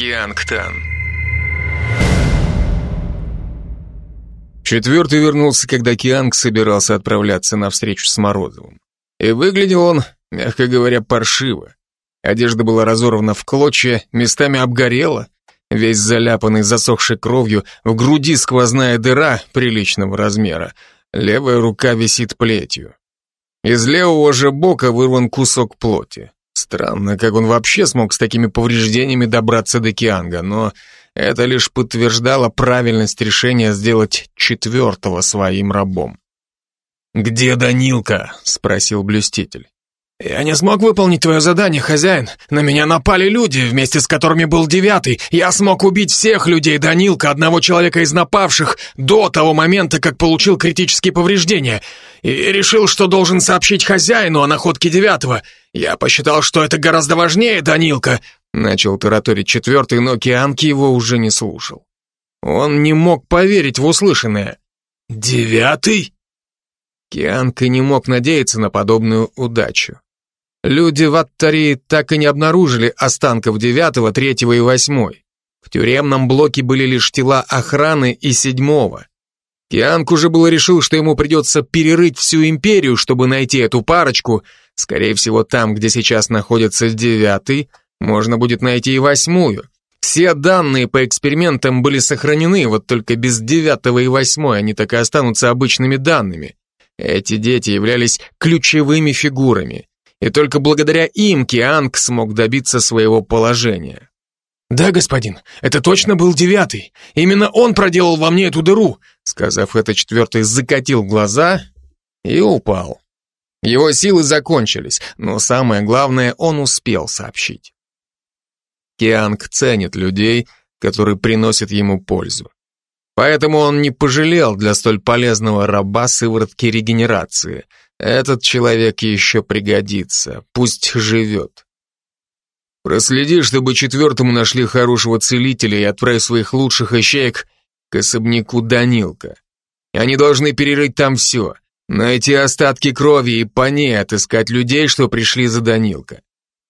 Киангтан. Четвертый вернулся, когда Кианг собирался отправляться на встречу с Морозовым. И выглядел он, мягко говоря, паршиво. Одежда была разорвана в клочья, местами обгорела, весь заляпанный засохшей кровью, в груди сквозная дыра приличного размера, левая рука висит плетью. Из левого же бока вырван кусок плоти. Странно, как он вообще смог с такими повреждениями добраться до Кианга, но это лишь подтверждало правильность решения сделать четвертого своим рабом. «Где Данилка?» — спросил блюститель. «Я не смог выполнить твое задание, хозяин. На меня напали люди, вместе с которыми был девятый. Я смог убить всех людей Данилка, одного человека из напавших, до того момента, как получил критические повреждения. И решил, что должен сообщить хозяину о находке девятого. Я посчитал, что это гораздо важнее Данилка». Начал тараторить четвертый, но Кианки его уже не слушал. Он не мог поверить в услышанное. «Девятый?» Кианка не мог надеяться на подобную удачу. Люди в Аттари так и не обнаружили останков девятого, третьего и восьмой. В тюремном блоке были лишь тела охраны и седьмого. Кианг уже было решил, что ему придется перерыть всю империю, чтобы найти эту парочку. Скорее всего, там, где сейчас находится девятый, можно будет найти и восьмую. Все данные по экспериментам были сохранены, вот только без девятого и восьмой они так и останутся обычными данными. Эти дети являлись ключевыми фигурами и только благодаря им Кианг смог добиться своего положения. «Да, господин, это точно был девятый. Именно он проделал во мне эту дыру», сказав это, четвертый закатил глаза и упал. Его силы закончились, но самое главное, он успел сообщить. Кианг ценит людей, которые приносят ему пользу. Поэтому он не пожалел для столь полезного раба сыворотки регенерации – этот человек еще пригодится, пусть живет. Проследи, чтобы четвертому нашли хорошего целителя и отправь своих лучших ищеек к особняку Данилка. Они должны перерыть там все, найти остатки крови и по ней отыскать людей, что пришли за Данилка.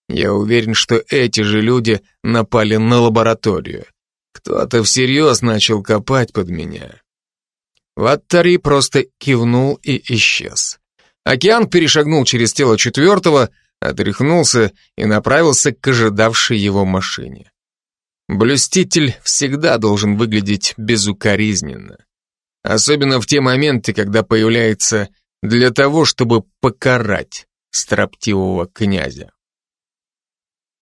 Я уверен, что эти же люди напали на лабораторию. Кто-то всерьез начал копать под меня. Ваттари просто кивнул и исчез. Океан перешагнул через тело четвертого, отряхнулся и направился к ожидавшей его машине. Блюститель всегда должен выглядеть безукоризненно. Особенно в те моменты, когда появляется для того, чтобы покарать строптивого князя.